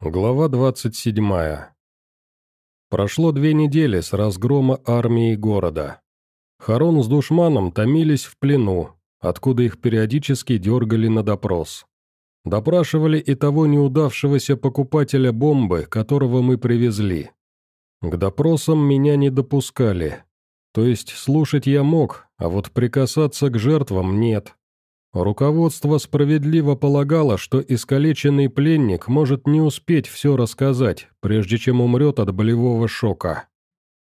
Глава 27. Прошло две недели с разгрома армии города. Харон с душманом томились в плену, откуда их периодически дергали на допрос. Допрашивали и того неудавшегося покупателя бомбы, которого мы привезли. К допросам меня не допускали. То есть слушать я мог, а вот прикасаться к жертвам нет. Руководство справедливо полагало, что искалеченный пленник может не успеть все рассказать, прежде чем умрет от болевого шока.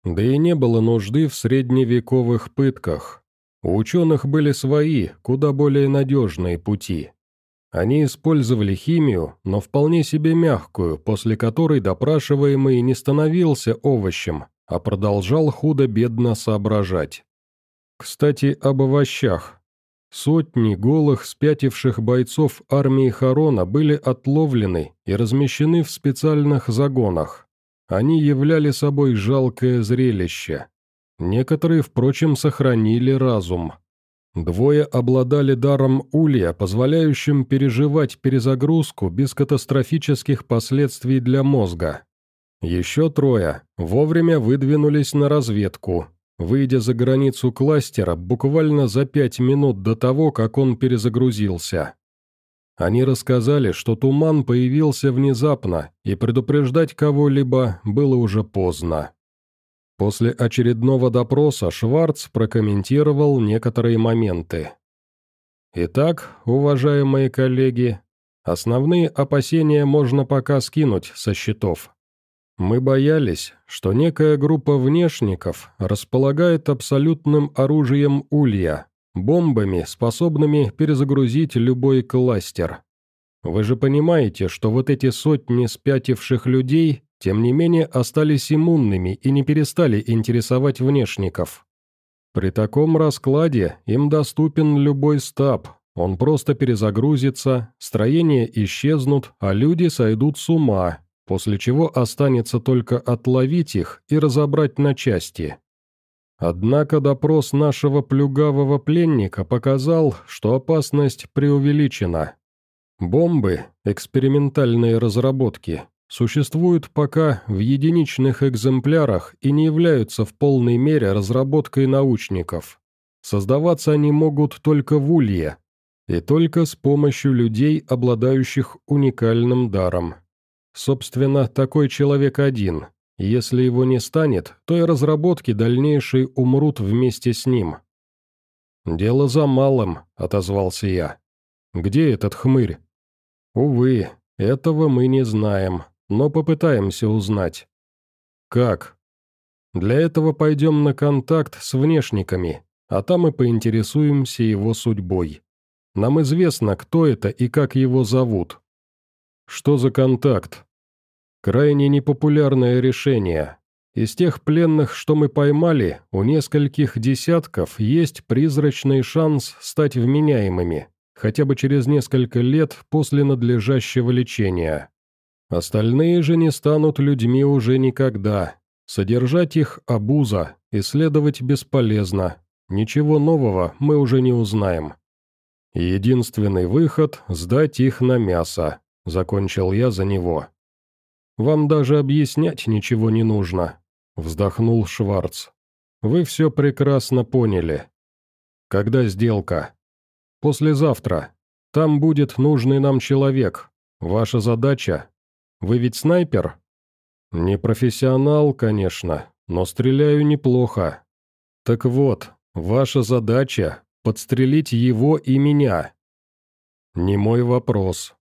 Да и не было нужды в средневековых пытках. У ученых были свои, куда более надежные пути. Они использовали химию, но вполне себе мягкую, после которой допрашиваемый не становился овощем, а продолжал худо-бедно соображать. Кстати, об овощах. Сотни голых, спятивших бойцов армии Харона были отловлены и размещены в специальных загонах. Они являли собой жалкое зрелище. Некоторые, впрочем, сохранили разум. Двое обладали даром улья, позволяющим переживать перезагрузку без катастрофических последствий для мозга. Еще трое вовремя выдвинулись на разведку, выйдя за границу кластера буквально за пять минут до того, как он перезагрузился. Они рассказали, что туман появился внезапно, и предупреждать кого-либо было уже поздно. После очередного допроса Шварц прокомментировал некоторые моменты. «Итак, уважаемые коллеги, основные опасения можно пока скинуть со счетов. Мы боялись, что некая группа внешников располагает абсолютным оружием улья, бомбами, способными перезагрузить любой кластер. Вы же понимаете, что вот эти сотни спятивших людей, тем не менее, остались иммунными и не перестали интересовать внешников. При таком раскладе им доступен любой стаб, он просто перезагрузится, строения исчезнут, а люди сойдут с ума, после чего останется только отловить их и разобрать на части. Однако допрос нашего плюгавого пленника показал, что опасность преувеличена. Бомбы, экспериментальные разработки, существуют пока в единичных экземплярах и не являются в полной мере разработкой научников. Создаваться они могут только в улье, и только с помощью людей, обладающих уникальным даром. Собственно, такой человек один. Если его не станет, то и разработки дальнейшие умрут вместе с ним. «Дело за малым», — отозвался я. «Где этот хмырь?» «Увы, этого мы не знаем, но попытаемся узнать». «Как?» «Для этого пойдем на контакт с внешниками, а там и поинтересуемся его судьбой. Нам известно, кто это и как его зовут. Что за контакт? Крайне непопулярное решение. Из тех пленных, что мы поймали, у нескольких десятков есть призрачный шанс стать вменяемыми, хотя бы через несколько лет после надлежащего лечения. Остальные же не станут людьми уже никогда. Содержать их – обуза, исследовать бесполезно. Ничего нового мы уже не узнаем. Единственный выход – сдать их на мясо. Закончил я за него. «Вам даже объяснять ничего не нужно», — вздохнул Шварц. «Вы все прекрасно поняли. Когда сделка?» «Послезавтра. Там будет нужный нам человек. Ваша задача? Вы ведь снайпер?» «Не профессионал, конечно, но стреляю неплохо. Так вот, ваша задача — подстрелить его и меня». «Не мой вопрос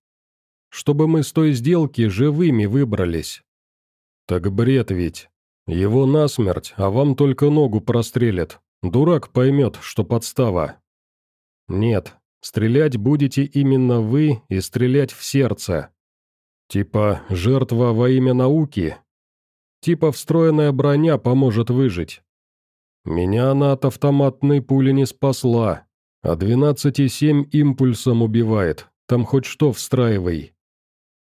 чтобы мы с той сделки живыми выбрались». «Так бред ведь. Его насмерть, а вам только ногу прострелят. Дурак поймет, что подстава». «Нет, стрелять будете именно вы и стрелять в сердце. Типа жертва во имя науки. Типа встроенная броня поможет выжить. Меня она от автоматной пули не спасла, а 12,7 импульсом убивает, там хоть что встраивай.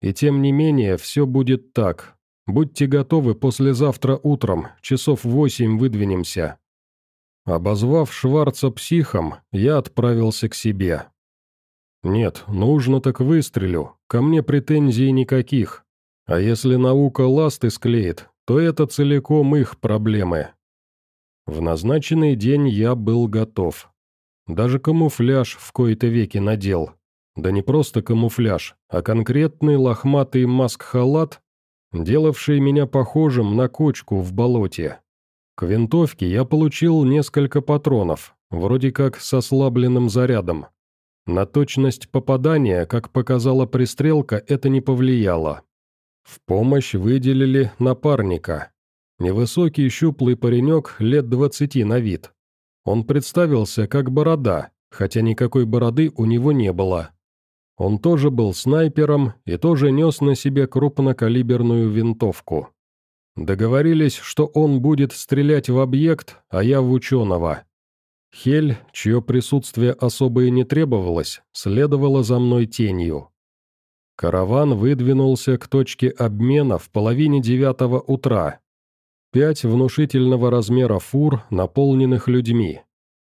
И тем не менее, все будет так. Будьте готовы послезавтра утром, часов восемь выдвинемся». Обозвав Шварца психом, я отправился к себе. «Нет, нужно так выстрелю, ко мне претензий никаких. А если наука ласты склеит, то это целиком их проблемы. В назначенный день я был готов. Даже камуфляж в кои-то веки надел. Да не просто камуфляж, а конкретный лохматый маск-халат, делавший меня похожим на кочку в болоте. К винтовке я получил несколько патронов, вроде как с ослабленным зарядом. На точность попадания, как показала пристрелка, это не повлияло. В помощь выделили напарника. Невысокий щуплый паренек лет двадцати на вид. Он представился как борода, хотя никакой бороды у него не было. Он тоже был снайпером и тоже нес на себе крупнокалиберную винтовку. Договорились, что он будет стрелять в объект, а я в ученого. Хель, чье присутствие особо и не требовалось, следовала за мной тенью. Караван выдвинулся к точке обмена в половине девятого утра. Пять внушительного размера фур, наполненных людьми.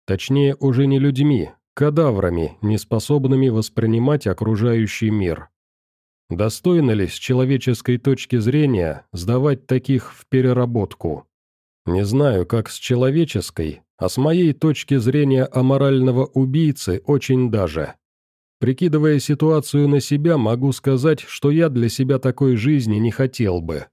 Точнее, уже не людьми, кадаврами, неспособными воспринимать окружающий мир. Достойно ли с человеческой точки зрения сдавать таких в переработку? Не знаю, как с человеческой, а с моей точки зрения аморального убийцы очень даже. Прикидывая ситуацию на себя, могу сказать, что я для себя такой жизни не хотел бы.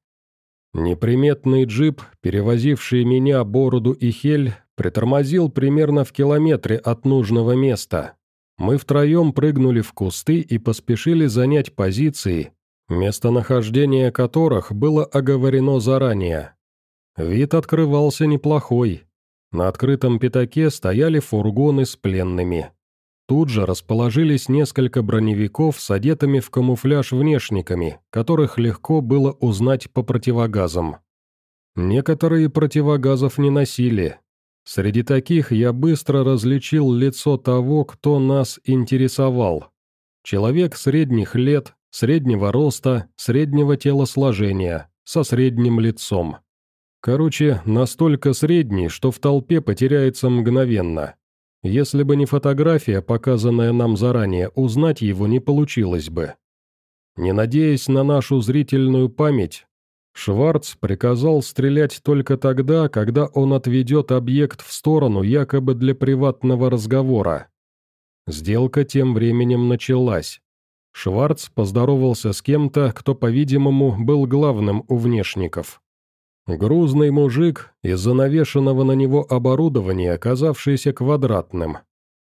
Неприметный джип, перевозивший меня, Бороду и Хель, притормозил примерно в километре от нужного места. Мы втроем прыгнули в кусты и поспешили занять позиции, местонахождение которых было оговорено заранее. Вид открывался неплохой. На открытом пятаке стояли фургоны с пленными. Тут же расположились несколько броневиков с одетыми в камуфляж внешниками, которых легко было узнать по противогазам. Некоторые противогазов не носили. Среди таких я быстро различил лицо того, кто нас интересовал. Человек средних лет, среднего роста, среднего телосложения, со средним лицом. Короче, настолько средний, что в толпе потеряется мгновенно. Если бы не фотография, показанная нам заранее, узнать его не получилось бы. Не надеясь на нашу зрительную память, Шварц приказал стрелять только тогда, когда он отведет объект в сторону якобы для приватного разговора. Сделка тем временем началась. Шварц поздоровался с кем-то, кто, по-видимому, был главным у внешников. Грузный мужик, из-за навешанного на него оборудования, оказавшийся квадратным.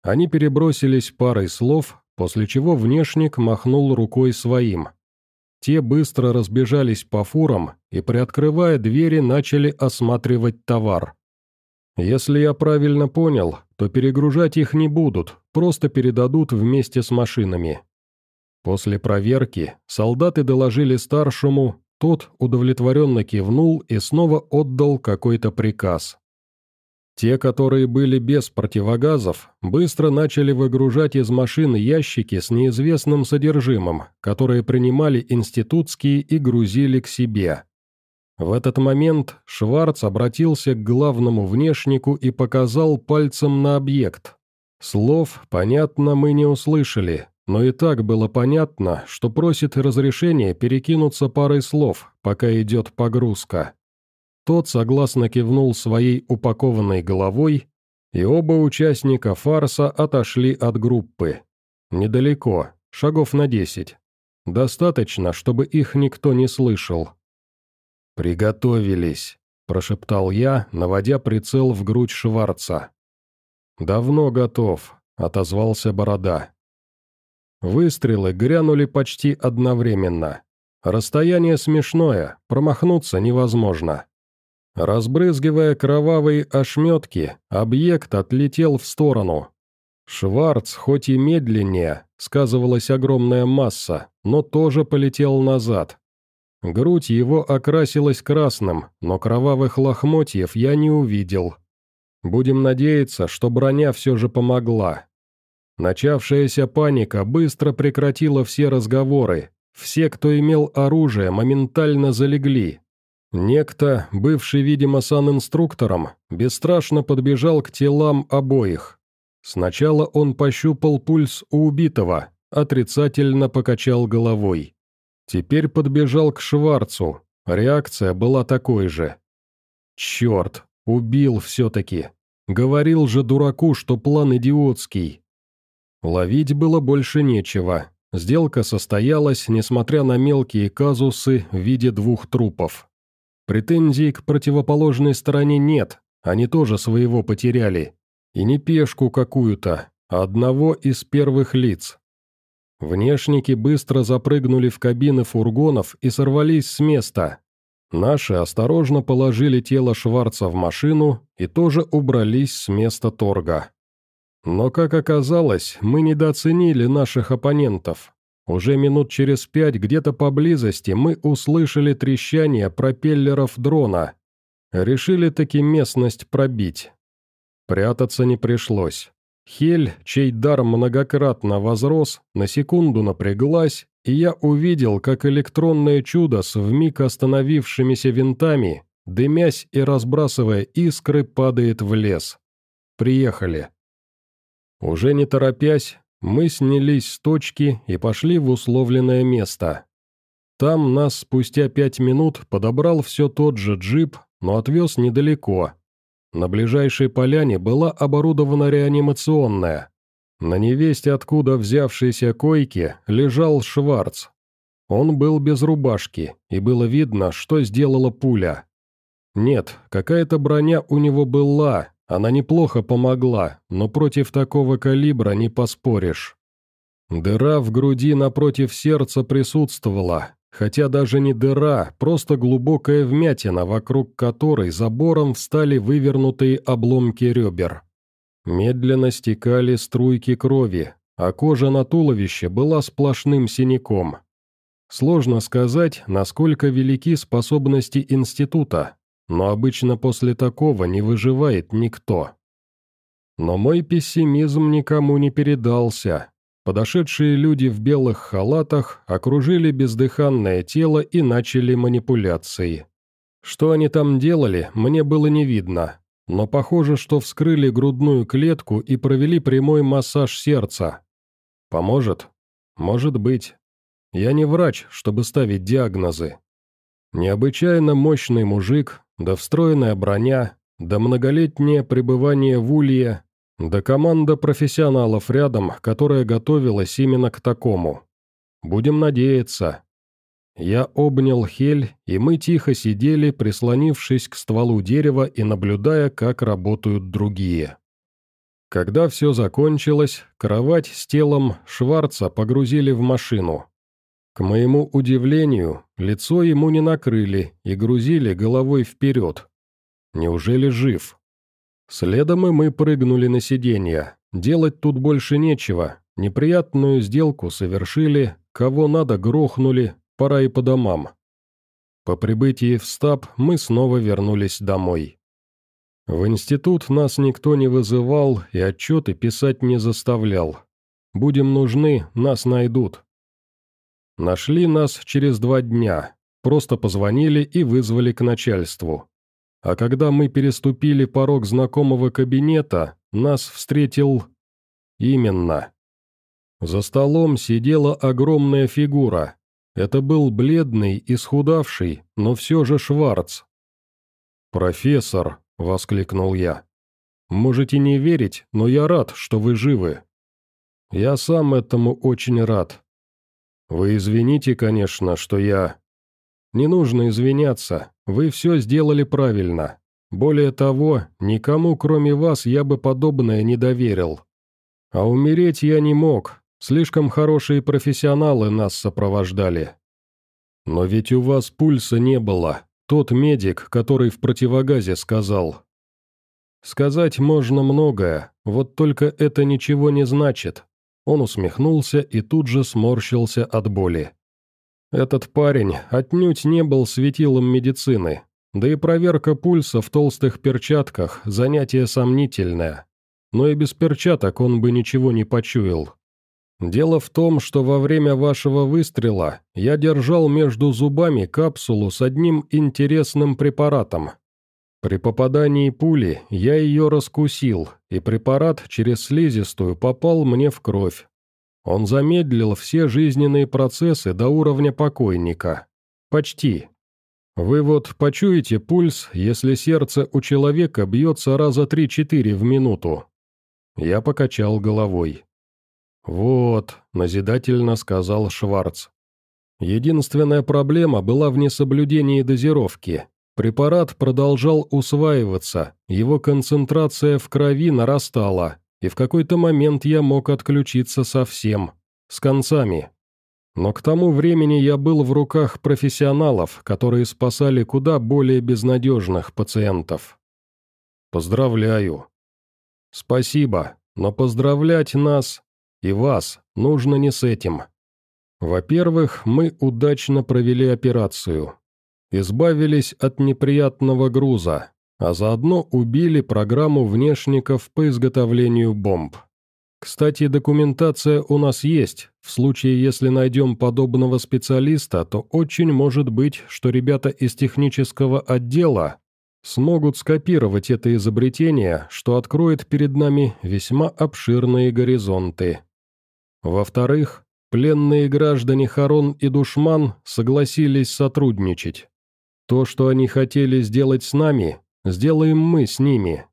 Они перебросились парой слов, после чего внешник махнул рукой своим. Те быстро разбежались по фурам и, приоткрывая двери, начали осматривать товар. Если я правильно понял, то перегружать их не будут, просто передадут вместе с машинами. После проверки солдаты доложили старшему, тот удовлетворенно кивнул и снова отдал какой-то приказ. Те, которые были без противогазов, быстро начали выгружать из машин ящики с неизвестным содержимым, которые принимали институтские и грузили к себе. В этот момент Шварц обратился к главному внешнику и показал пальцем на объект. Слов, понятно, мы не услышали, но и так было понятно, что просит разрешения перекинуться парой слов, пока идет погрузка. Тот согласно кивнул своей упакованной головой, и оба участника фарса отошли от группы. Недалеко, шагов на десять. Достаточно, чтобы их никто не слышал. «Приготовились», – прошептал я, наводя прицел в грудь Шварца. «Давно готов», – отозвался Борода. Выстрелы грянули почти одновременно. Расстояние смешное, промахнуться невозможно. Разбрызгивая кровавые ошметки, объект отлетел в сторону. Шварц, хоть и медленнее, сказывалась огромная масса, но тоже полетел назад. Грудь его окрасилась красным, но кровавых лохмотьев я не увидел. Будем надеяться, что броня все же помогла. Начавшаяся паника быстро прекратила все разговоры. Все, кто имел оружие, моментально залегли. Некто, бывший, видимо, санинструктором, бесстрашно подбежал к телам обоих. Сначала он пощупал пульс у убитого, отрицательно покачал головой. Теперь подбежал к Шварцу. Реакция была такой же. Черт, убил все-таки. Говорил же дураку, что план идиотский. Ловить было больше нечего. Сделка состоялась, несмотря на мелкие казусы в виде двух трупов. Претензий к противоположной стороне нет, они тоже своего потеряли. И не пешку какую-то, а одного из первых лиц. Внешники быстро запрыгнули в кабины фургонов и сорвались с места. Наши осторожно положили тело Шварца в машину и тоже убрались с места торга. Но, как оказалось, мы недооценили наших оппонентов. Уже минут через пять где-то поблизости мы услышали трещание пропеллеров дрона. Решили таки местность пробить. Прятаться не пришлось. Хель, чей дар многократно возрос, на секунду напряглась, и я увидел, как электронное чудо с вмиг остановившимися винтами, дымясь и разбрасывая искры, падает в лес. Приехали. Уже не торопясь, мы снялись с точки и пошли в условленное место. Там нас спустя пять минут подобрал все тот же джип, но отвез недалеко, на ближайшей поляне была оборудована реанимационная. На невесте, откуда взявшейся койке, лежал Шварц. Он был без рубашки, и было видно, что сделала пуля. Нет, какая-то броня у него была, она неплохо помогла, но против такого калибра не поспоришь. Дыра в груди напротив сердца присутствовала, хотя даже не дыра, просто глубокая вмятина, вокруг которой забором встали вывернутые обломки ребер. Медленно стекали струйки крови, а кожа на туловище была сплошным синяком. Сложно сказать, насколько велики способности института, но обычно после такого не выживает никто. Но мой пессимизм никому не передался, Подошедшие люди в белых халатах окружили бездыханное тело и начали манипуляции. Что они там делали, мне было не видно, но похоже, что вскрыли грудную клетку и провели прямой массаж сердца. Поможет? Может быть. Я не врач, чтобы ставить диагнозы. Необычайно мощный мужик, да встроенная броня, да многолетнее пребывание в улье, да команда профессионалов рядом, которая готовилась именно к такому. Будем надеяться. Я обнял Хель, и мы тихо сидели, прислонившись к стволу дерева и наблюдая, как работают другие. Когда все закончилось, кровать с телом Шварца погрузили в машину. К моему удивлению, лицо ему не накрыли и грузили головой вперед. Неужели жив? Следом и мы прыгнули на сиденье. Делать тут больше нечего. Неприятную сделку совершили, кого надо грохнули, пора и по домам. По прибытии в стаб мы снова вернулись домой. В институт нас никто не вызывал и отчеты писать не заставлял. Будем нужны, нас найдут. Нашли нас через два дня, просто позвонили и вызвали к начальству. А когда мы переступили порог знакомого кабинета, нас встретил... Именно. За столом сидела огромная фигура. Это был бледный, исхудавший, но все же Шварц. «Профессор», — воскликнул я. «Можете не верить, но я рад, что вы живы. Я сам этому очень рад. Вы извините, конечно, что я...» «Не нужно извиняться, вы все сделали правильно. Более того, никому, кроме вас, я бы подобное не доверил. А умереть я не мог, слишком хорошие профессионалы нас сопровождали. Но ведь у вас пульса не было, тот медик, который в противогазе сказал. Сказать можно многое, вот только это ничего не значит. Он усмехнулся и тут же сморщился от боли. Этот парень отнюдь не был светилом медицины, да и проверка пульса в толстых перчатках – занятие сомнительное. Но и без перчаток он бы ничего не почуял. Дело в том, что во время вашего выстрела я держал между зубами капсулу с одним интересным препаратом. При попадании пули я ее раскусил, и препарат через слизистую попал мне в кровь. Он замедлил все жизненные процессы до уровня покойника. Почти. Вы вот почуете пульс, если сердце у человека бьется раза 3-4 в минуту. Я покачал головой. «Вот», — назидательно сказал Шварц. Единственная проблема была в несоблюдении дозировки. Препарат продолжал усваиваться, его концентрация в крови нарастала, и в какой-то момент я мог отключиться совсем, с концами. Но к тому времени я был в руках профессионалов, которые спасали куда более безнадежных пациентов. Поздравляю. Спасибо, но поздравлять нас и вас нужно не с этим. Во-первых, мы удачно провели операцию. Избавились от неприятного груза, а заодно убили программу внешников по изготовлению бомб. Кстати, документация у нас есть. В случае, если найдем подобного специалиста, то очень может быть, что ребята из технического отдела смогут скопировать это изобретение, что откроет перед нами весьма обширные горизонты. Во-вторых, пленные граждане Харон и Душман согласились сотрудничать. То, что они хотели сделать с нами, сделаем мы с ними.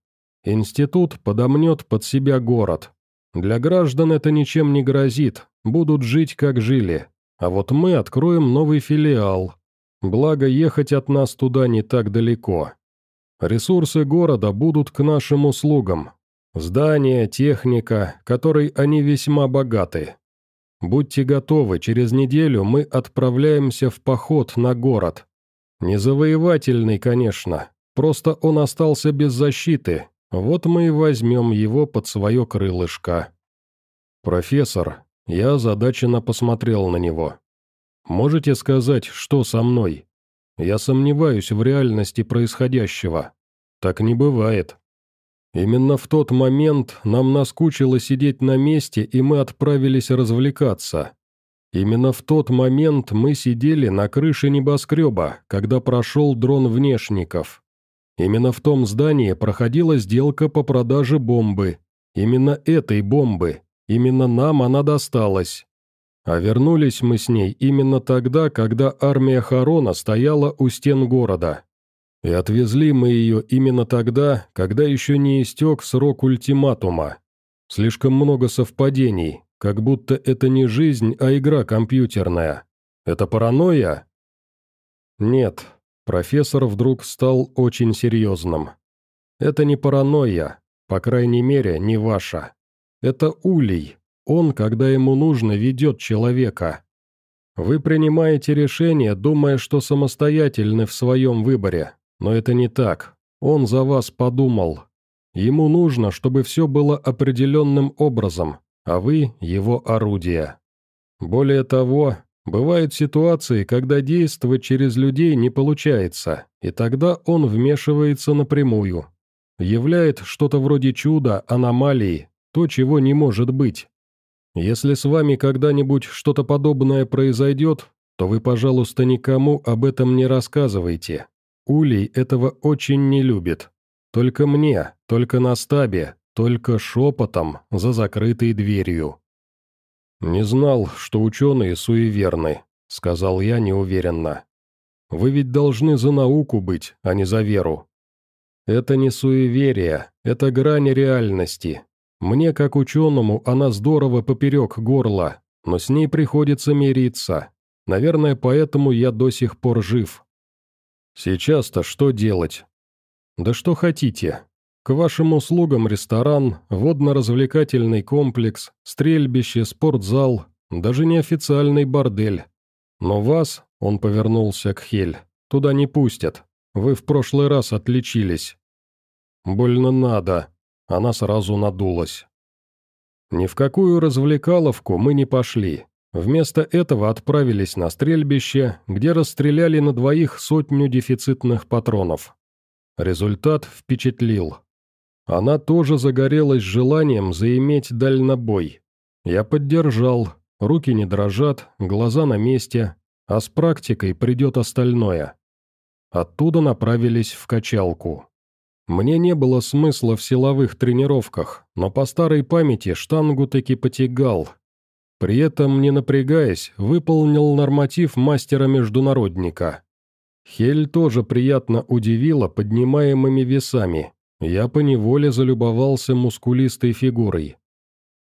Институт подомнет под себя город, для граждан это ничем не грозит, будут жить как жили. А вот мы откроем новый филиал. Благо, ехать от нас туда не так далеко. Ресурсы города будут к нашим услугам. Здания, техника, которой они весьма богаты. Будьте готовы, через неделю мы отправляемся в поход на город. Не завоевательный, конечно, просто он остался без защиты, вот мы и возьмем его под свое крылышко. Профессор, я озадаченно посмотрел на него. Можете сказать, что со мной? Я сомневаюсь в реальности происходящего. Так не бывает. Именно в тот момент нам наскучило сидеть на месте, и мы отправились развлекаться. Именно в тот момент мы сидели на крыше небоскреба, когда прошел дрон внешников. Именно в том здании проходила сделка по продаже бомбы. Именно этой бомбы. Именно нам она досталась. А вернулись мы с ней именно тогда, когда армия Харона стояла у стен города. И отвезли мы ее именно тогда, когда еще не истек срок ультиматума. Слишком много совпадений, как будто это не жизнь, а игра компьютерная. Это паранойя? Нет, Профессор вдруг стал очень серьезным. «Это не паранойя, по крайней мере, не ваша. Это улей. Он, когда ему нужно, ведет человека. Вы принимаете решение, думая, что самостоятельны в своем выборе, но это не так. Он за вас подумал. Ему нужно, чтобы все было определенным образом, а вы – его орудие. Более того, Бывают ситуации, когда действовать через людей не получается, и тогда он вмешивается напрямую. Являет что-то вроде чуда, аномалии, то, чего не может быть. Если с вами когда-нибудь что-то подобное произойдет, то вы, пожалуйста, никому об этом не рассказывайте. Улей этого очень не любит. Только мне, только на стабе, только шепотом за закрытой дверью. «Не знал, что ученые суеверны», — сказал я неуверенно. «Вы ведь должны за науку быть, а не за веру». «Это не суеверие, это грань реальности. Мне, как ученому, она здорово поперек горла, но с ней приходится мириться. Наверное, поэтому я до сих пор жив». «Сейчас-то что делать?» «Да что хотите. К вашим услугам ресторан, водно-развлекательный комплекс, стрельбище, спортзал, даже неофициальный бордель. Но вас, он повернулся к Хель, туда не пустят. Вы в прошлый раз отличились. Больно надо. Она сразу надулась. Ни в какую развлекаловку мы не пошли. Вместо этого отправились на стрельбище, где расстреляли на двоих сотню дефицитных патронов. Результат впечатлил. Она тоже загорелась желанием заиметь дальнобой. Я поддержал, руки не дрожат, глаза на месте, а с практикой придет остальное. Оттуда направились в качалку. Мне не было смысла в силовых тренировках, но по старой памяти штангу таки потягал. При этом, не напрягаясь, выполнил норматив мастера-международника. Хель тоже приятно удивила поднимаемыми весами. Я поневоле залюбовался мускулистой фигурой.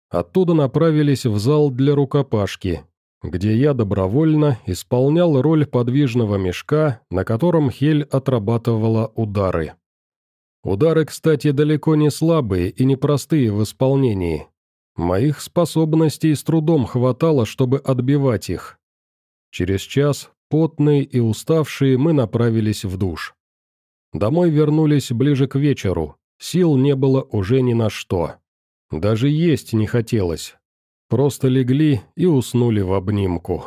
Оттуда направились в зал для рукопашки, где я добровольно исполнял роль подвижного мешка, на котором Хель отрабатывала удары. Удары, кстати, далеко не слабые и непростые в исполнении. Моих способностей с трудом хватало, чтобы отбивать их. Через час, потные и уставшие, мы направились в душ. Домой вернулись ближе к вечеру, сил не было уже ни на что. Даже есть не хотелось. Просто легли и уснули в обнимку.